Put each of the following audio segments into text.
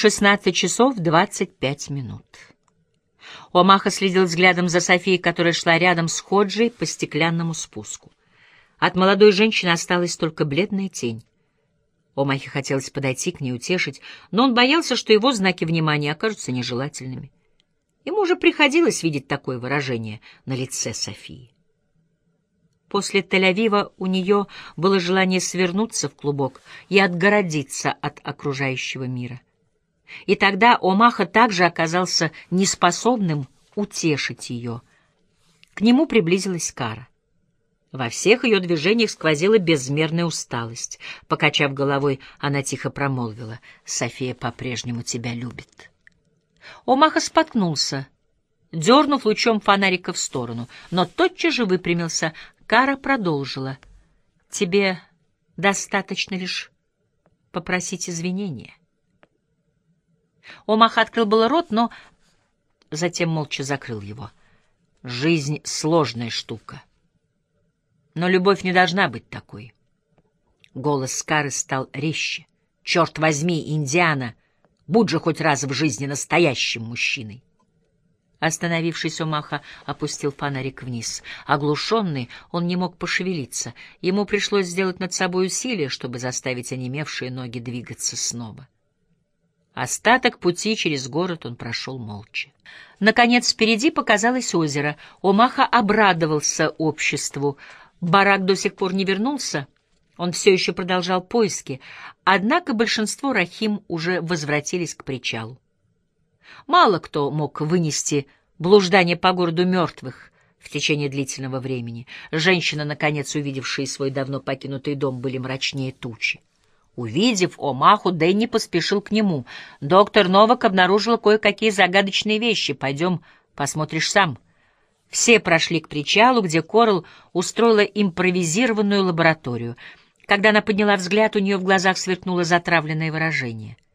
16 часов 25 минут. Омаха следил взглядом за Софией, которая шла рядом с Ходжей по стеклянному спуску. От молодой женщины осталась только бледная тень. Омахе хотелось подойти к ней, утешить, но он боялся, что его знаки внимания окажутся нежелательными. Ему уже приходилось видеть такое выражение на лице Софии. После Тель-Авива у нее было желание свернуться в клубок и отгородиться от окружающего мира. И тогда Омаха также оказался неспособным утешить ее. К нему приблизилась Кара. Во всех ее движениях сквозила безмерная усталость. Покачав головой, она тихо промолвила, «София по-прежнему тебя любит». Омаха споткнулся, дернув лучом фонарика в сторону, но тотчас же выпрямился. Кара продолжила, «Тебе достаточно лишь попросить извинения». Омаха открыл было рот, но затем молча закрыл его. Жизнь — сложная штука. Но любовь не должна быть такой. Голос Скары стал резче. «Черт возьми, Индиана! Будь же хоть раз в жизни настоящим мужчиной!» Остановившись, Омаха опустил фонарик вниз. Оглушенный, он не мог пошевелиться. Ему пришлось сделать над собой усилие, чтобы заставить онемевшие ноги двигаться снова. Остаток пути через город он прошел молча. Наконец, впереди показалось озеро. Омаха обрадовался обществу. Барак до сих пор не вернулся. Он все еще продолжал поиски, однако большинство Рахим уже возвратились к причалу. Мало кто мог вынести блуждание по городу мертвых в течение длительного времени. Женщины, наконец увидевшие свой давно покинутый дом, были мрачнее тучи. Увидев Омаху, Дэнни поспешил к нему. «Доктор Новак обнаружила кое-какие загадочные вещи. Пойдем, посмотришь сам». Все прошли к причалу, где Корл устроила импровизированную лабораторию. Когда она подняла взгляд, у нее в глазах сверкнуло затравленное выражение —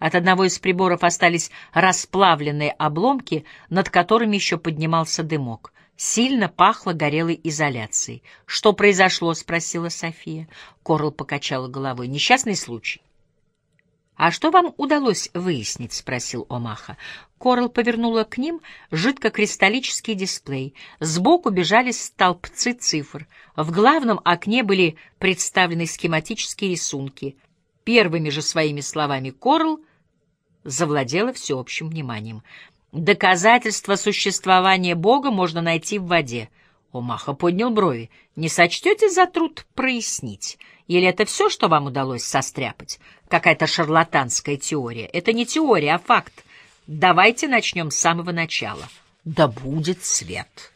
от одного из приборов остались расплавленные обломки, над которыми еще поднимался дымок. Сильно пахло горелой изоляцией. «Что произошло?» — спросила София. Корл покачала головой. «Несчастный случай». «А что вам удалось выяснить?» — спросил Омаха. Корл повернула к ним жидкокристаллический дисплей. Сбоку бежали столбцы цифр. В главном окне были представлены схематические рисунки. Первыми же своими словами Корл — завладела всеобщим вниманием. Доказательства существования Бога можно найти в воде. Омаха поднял брови. Не сочтете за труд прояснить? Или это все, что вам удалось состряпать? Какая-то шарлатанская теория. Это не теория, а факт. Давайте начнем с самого начала. Да будет свет.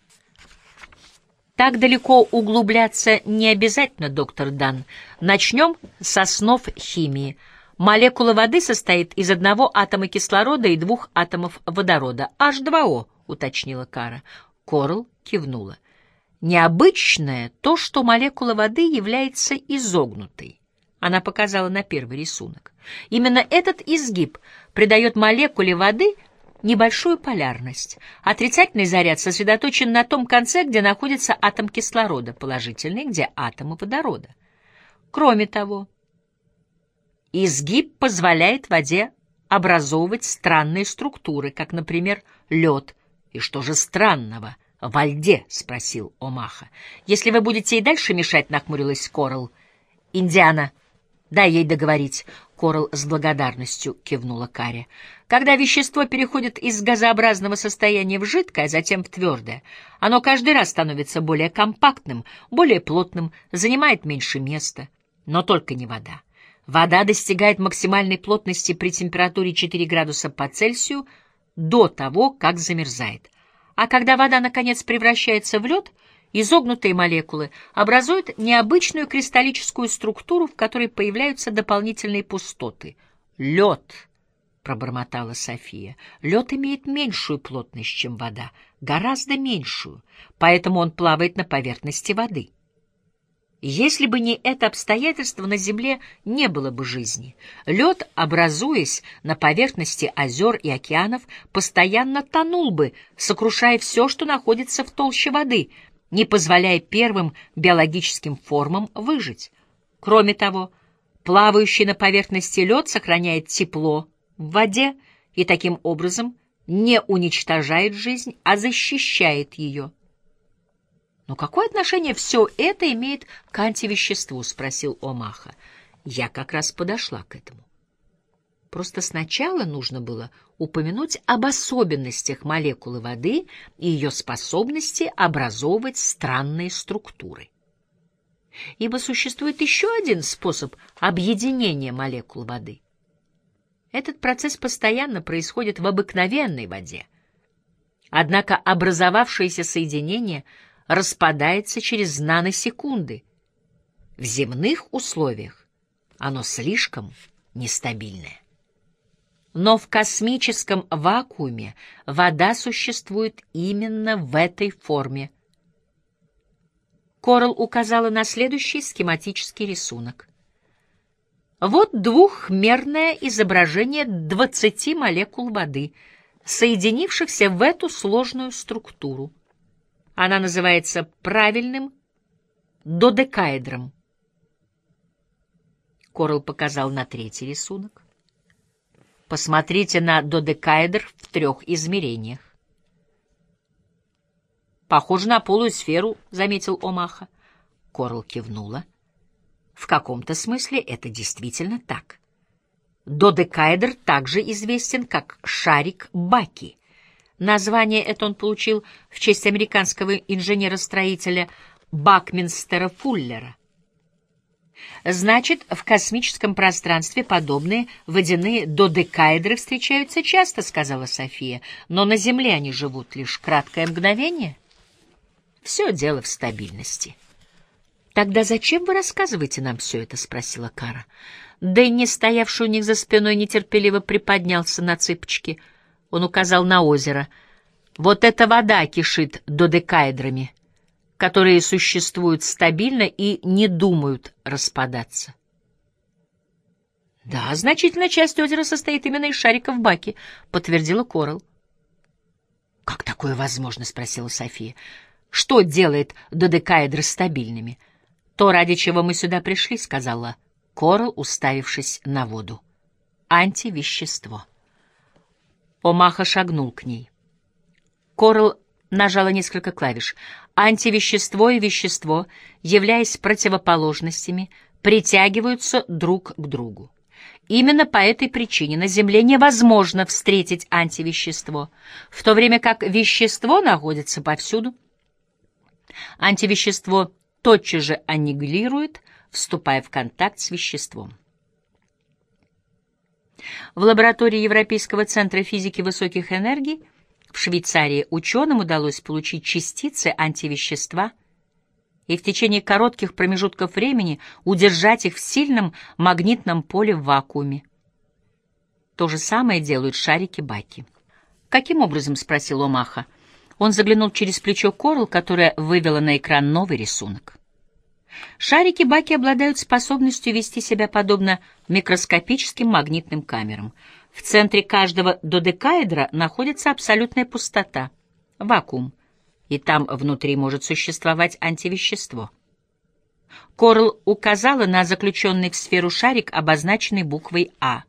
Так далеко углубляться не обязательно, доктор Дан. Начнем с основ химии — Молекула воды состоит из одного атома кислорода и двух атомов водорода. H2O, уточнила Кара. Корл кивнула. Необычное то, что молекула воды является изогнутой. Она показала на первый рисунок. Именно этот изгиб придает молекуле воды небольшую полярность. Отрицательный заряд сосредоточен на том конце, где находится атом кислорода, положительный, где атомы водорода. Кроме того, Изгиб позволяет воде образовывать странные структуры, как, например, лед. И что же странного во льде? — спросил Омаха. — Если вы будете и дальше мешать, — нахмурилась Корал. — Индиана, дай ей договорить. Корал с благодарностью кивнула Каре. Когда вещество переходит из газообразного состояния в жидкое, а затем в твердое, оно каждый раз становится более компактным, более плотным, занимает меньше места. Но только не вода. Вода достигает максимальной плотности при температуре 4 градуса по Цельсию до того, как замерзает. А когда вода, наконец, превращается в лед, изогнутые молекулы образуют необычную кристаллическую структуру, в которой появляются дополнительные пустоты. Лед, пробормотала София. Лед имеет меньшую плотность, чем вода, гораздо меньшую, поэтому он плавает на поверхности воды. Если бы не это обстоятельство, на Земле не было бы жизни. Лед, образуясь на поверхности озер и океанов, постоянно тонул бы, сокрушая все, что находится в толще воды, не позволяя первым биологическим формам выжить. Кроме того, плавающий на поверхности лед сохраняет тепло в воде и таким образом не уничтожает жизнь, а защищает ее. «Но какое отношение все это имеет к антивеществу?» — спросил Омаха. Я как раз подошла к этому. Просто сначала нужно было упомянуть об особенностях молекулы воды и ее способности образовывать странные структуры. Ибо существует еще один способ объединения молекул воды. Этот процесс постоянно происходит в обыкновенной воде. Однако образовавшееся соединение распадается через наносекунды. В земных условиях оно слишком нестабильное. Но в космическом вакууме вода существует именно в этой форме. Корал указала на следующий схематический рисунок. Вот двухмерное изображение 20 молекул воды, соединившихся в эту сложную структуру. Она называется правильным додекаэдром. Корал показал на третий рисунок. Посмотрите на додекаэдр в трех измерениях. «Похоже на полую сферу», — заметил Омаха. Корл кивнула. В каком-то смысле это действительно так. Додекаэдр также известен как шарик Баки. Название это он получил в честь американского инженера-строителя Бакминстера Фуллера. Значит, в космическом пространстве подобные водяные додекаэдры встречаются часто, сказала София, но на Земле они живут лишь краткое мгновение. Все дело в стабильности. Тогда зачем вы рассказываете нам все это? спросила Кара. Дэнни, стоявший у них за спиной, нетерпеливо приподнялся на цыпочки. Он указал на озеро. Вот эта вода кишит додекаэдрами которые существуют стабильно и не думают распадаться. «Да, значительная часть озера состоит именно из шариков баки», — подтвердила Корал. «Как такое возможно?» — спросила София. «Что делает додекаэдры стабильными?» «То, ради чего мы сюда пришли», — сказала Корал, уставившись на воду. «Антивещество». Омаха шагнул к ней. Корал нажала несколько клавиш. Антивещество и вещество, являясь противоположностями, притягиваются друг к другу. Именно по этой причине на Земле невозможно встретить антивещество, в то время как вещество находится повсюду. Антивещество тотчас же аннигилирует, вступая в контакт с веществом. В лаборатории Европейского центра физики высоких энергий в Швейцарии ученым удалось получить частицы антивещества и в течение коротких промежутков времени удержать их в сильном магнитном поле в вакууме. То же самое делают шарики Баки. «Каким образом?» — спросил Омаха. Он заглянул через плечо Корл, которая вывела на экран новый рисунок. Шарики Баки обладают способностью вести себя подобно микроскопическим магнитным камерам — в центре каждого додекаэдра находится абсолютная пустота, вакуум, и там внутри может существовать антивещество. Корл указала на заключенный в сферу шарик, обозначенный буквой «А».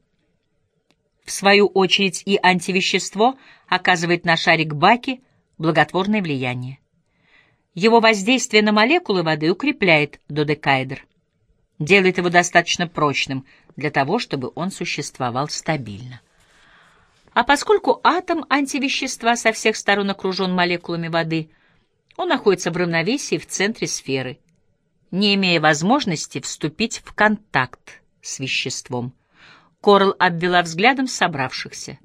В свою очередь и антивещество оказывает на шарик Баки благотворное влияние. Его воздействие на молекулы воды укрепляет додекаэдр, делает его достаточно прочным для того, чтобы он существовал стабильно. А поскольку атом антивещества со всех сторон окружен молекулами воды, он находится в равновесии в центре сферы, не имея возможности вступить в контакт с веществом. Корл обвела взглядом собравшихся.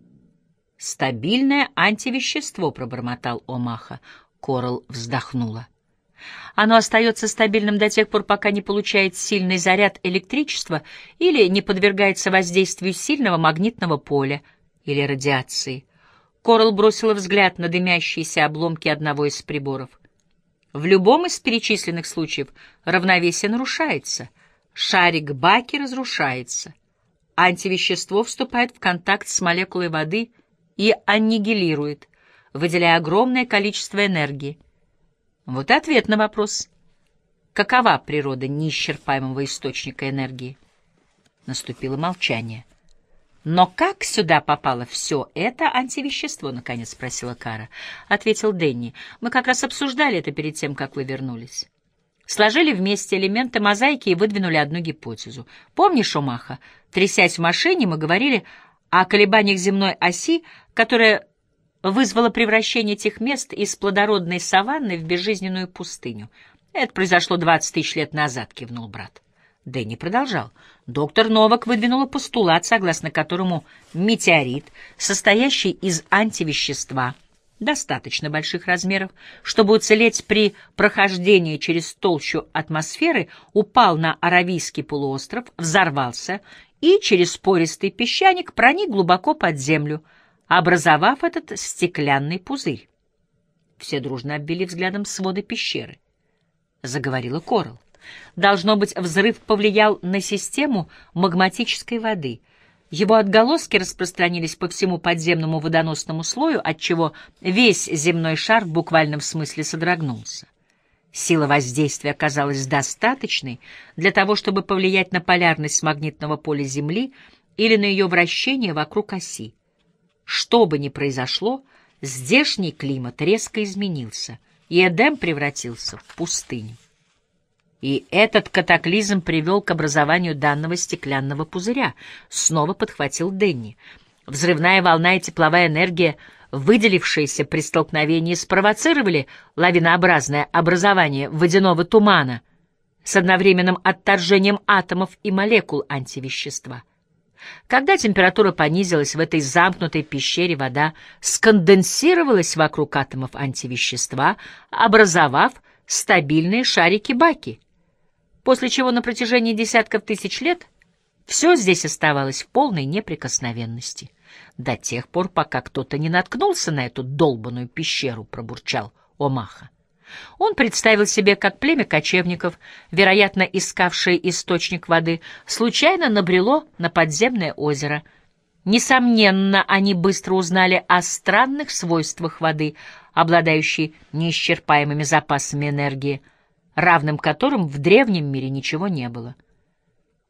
«Стабильное антивещество», — пробормотал Омаха. Корл вздохнула. Оно остается стабильным до тех пор, пока не получает сильный заряд электричества или не подвергается воздействию сильного магнитного поля или радиации. Корл бросила взгляд на дымящиеся обломки одного из приборов. В любом из перечисленных случаев равновесие нарушается, шарик Баки разрушается, антивещество вступает в контакт с молекулой воды и аннигилирует, выделяя огромное количество энергии. Вот и ответ на вопрос. Какова природа неисчерпаемого источника энергии? Наступило молчание. Но как сюда попало все это антивещество, наконец спросила Кара. Ответил Дэнни. Мы как раз обсуждали это перед тем, как вы вернулись. Сложили вместе элементы мозаики и выдвинули одну гипотезу. Помнишь, Омаха, трясясь в машине, мы говорили о колебаниях земной оси, которая вызвала превращение этих мест из плодородной саванны в безжизненную пустыню. Это произошло двадцать тысяч лет назад, кивнул брат. Дэнни продолжал. Доктор Новак выдвинула постулат, согласно которому метеорит, состоящий из антивещества, достаточно больших размеров, чтобы уцелеть при прохождении через толщу атмосферы, упал на Аравийский полуостров, взорвался и через пористый песчаник проник глубоко под землю, образовав этот стеклянный пузырь. Все дружно обвели взглядом своды пещеры. Заговорила Корал. Должно быть, взрыв повлиял на систему магматической воды. Его отголоски распространились по всему подземному водоносному слою, отчего весь земной шар в буквальном смысле содрогнулся. Сила воздействия оказалась достаточной для того, чтобы повлиять на полярность магнитного поля Земли или на ее вращение вокруг оси. Что бы ни произошло, здешний климат резко изменился, и Эдем превратился в пустыню. И этот катаклизм привел к образованию данного стеклянного пузыря, снова подхватил Денни. Взрывная волна и тепловая энергия, выделившиеся при столкновении, спровоцировали лавинообразное образование водяного тумана с одновременным отторжением атомов и молекул антивещества. Когда температура понизилась в этой замкнутой пещере, вода сконденсировалась вокруг атомов антивещества, образовав стабильные шарики-баки после чего на протяжении десятков тысяч лет все здесь оставалось в полной неприкосновенности. До тех пор, пока кто-то не наткнулся на эту долбаную пещеру, пробурчал Омаха. Он представил себе, как племя кочевников, вероятно, искавшее источник воды, случайно набрело на подземное озеро. Несомненно, они быстро узнали о странных свойствах воды, обладающей неисчерпаемыми запасами энергии — равным которым в древнем мире ничего не было.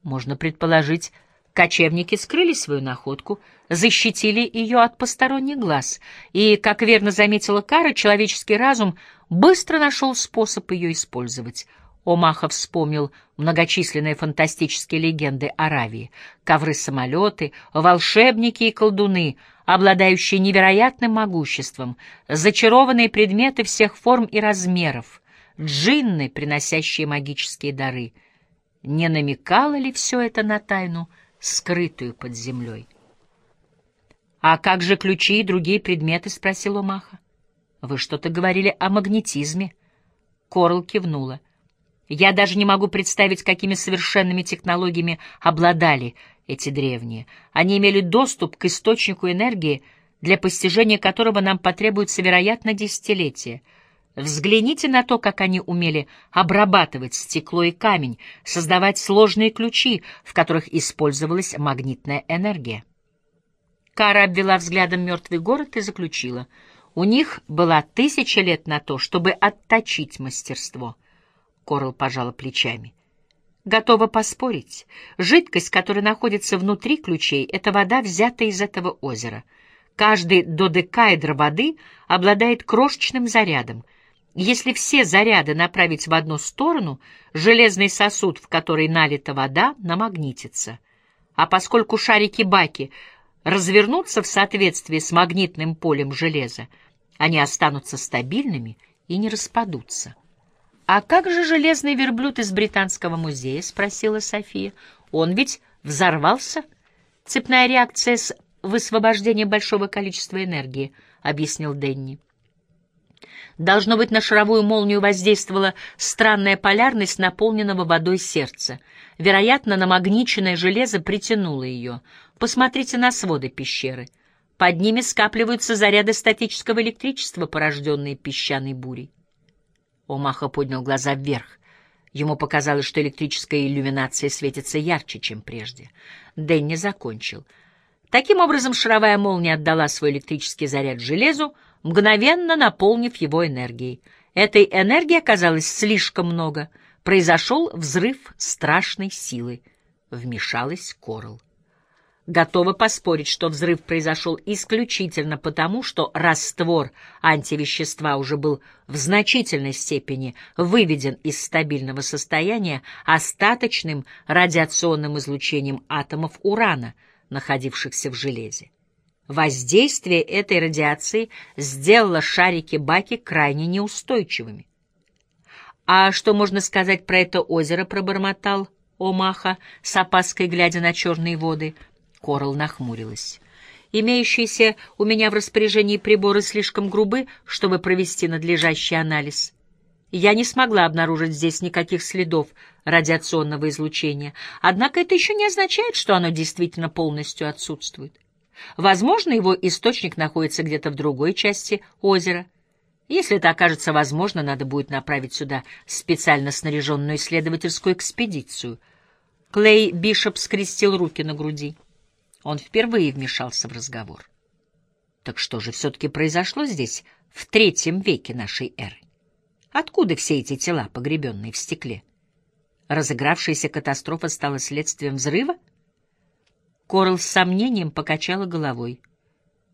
Можно предположить, кочевники скрыли свою находку, защитили ее от посторонних глаз, и, как верно заметила Кара, человеческий разум быстро нашел способ ее использовать. Омаха вспомнил многочисленные фантастические легенды Аравии, ковры-самолеты, волшебники и колдуны, обладающие невероятным могуществом, зачарованные предметы всех форм и размеров — джинны, приносящие магические дары. Не намекало ли все это на тайну, скрытую под землей? «А как же ключи и другие предметы?» — спросил Омаха. «Вы что-то говорили о магнетизме». Корл кивнула. «Я даже не могу представить, какими совершенными технологиями обладали эти древние. Они имели доступ к источнику энергии, для постижения которого нам потребуется, вероятно, десятилетия — Взгляните на то, как они умели обрабатывать стекло и камень, создавать сложные ключи, в которых использовалась магнитная энергия. Кара обвела взглядом мертвый город и заключила. У них была тысяча лет на то, чтобы отточить мастерство. Корл пожала плечами. Готова поспорить. Жидкость, которая находится внутри ключей, — это вода, взятая из этого озера. Каждый додекаэдр воды обладает крошечным зарядом — если все заряды направить в одну сторону, железный сосуд, в который налита вода, намагнитится. А поскольку шарики-баки развернутся в соответствии с магнитным полем железа, они останутся стабильными и не распадутся. «А как же железный верблюд из Британского музея?» — спросила София. «Он ведь взорвался?» «Цепная реакция с высвобождением большого количества энергии», — объяснил Денни. Должно быть, на шаровую молнию воздействовала странная полярность наполненного водой сердца. Вероятно, намагниченное железо притянуло ее. Посмотрите на своды пещеры. Под ними скапливаются заряды статического электричества, порожденные песчаной бурей. Омаха поднял глаза вверх. Ему показалось, что электрическая иллюминация светится ярче, чем прежде. Дэнни закончил. Таким образом, шаровая молния отдала свой электрический заряд железу, мгновенно наполнив его энергией. Этой энергии оказалось слишком много. Произошел взрыв страшной силы. Вмешалась Корл. готова поспорить, что взрыв произошел исключительно потому, что раствор антивещества уже был в значительной степени выведен из стабильного состояния остаточным радиационным излучением атомов урана, находившихся в железе. Воздействие этой радиации сделало шарики Баки крайне неустойчивыми. «А что можно сказать про это озеро?» — пробормотал Омаха, с опаской глядя на черные воды. Корал нахмурилась. «Имеющиеся у меня в распоряжении приборы слишком грубы, чтобы провести надлежащий анализ. Я не смогла обнаружить здесь никаких следов радиационного излучения, однако это еще не означает, что оно действительно полностью отсутствует. Возможно, его источник находится где-то в другой части озера. Если это окажется возможно, надо будет направить сюда специально снаряженную исследовательскую экспедицию. Клей Бишоп скрестил руки на груди. Он впервые вмешался в разговор. Так что же все-таки произошло здесь в третьем веке нашей эры? Откуда все эти тела, погребенные в стекле? Разыгравшаяся катастрофа стала следствием взрыва? Корл с сомнением покачала головой.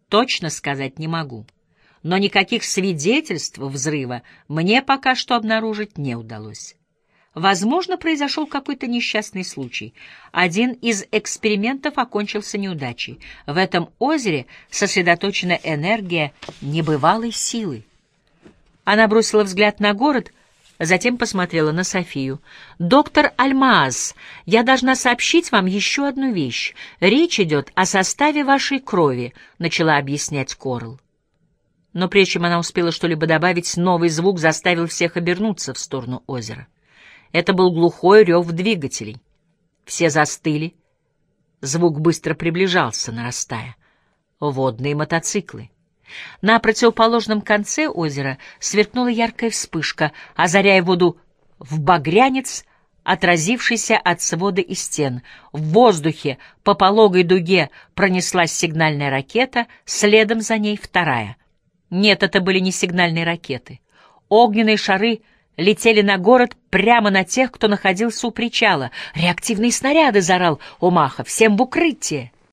Точно сказать не могу. Но никаких свидетельств взрыва мне пока что обнаружить не удалось. Возможно, произошел какой-то несчастный случай. Один из экспериментов окончился неудачей. В этом озере сосредоточена энергия небывалой силы. Она бросила взгляд на город, затем посмотрела на Софию. «Доктор Альмааз, я должна сообщить вам еще одну вещь. Речь идет о составе вашей крови», — начала объяснять Корл. Но прежде чем она успела что-либо добавить, новый звук заставил всех обернуться в сторону озера. Это был глухой рев двигателей. Все застыли. Звук быстро приближался, нарастая. Водные мотоциклы. На противоположном конце озера сверкнула яркая вспышка, озаряя воду в багрянец, отразившийся от свода и стен. В воздухе по пологой дуге пронеслась сигнальная ракета, следом за ней вторая. Нет, это были не сигнальные ракеты. Огненные шары летели на город прямо на тех, кто находился у причала. «Реактивные снаряды!» — заорал Омаха. «Всем в укрытие!»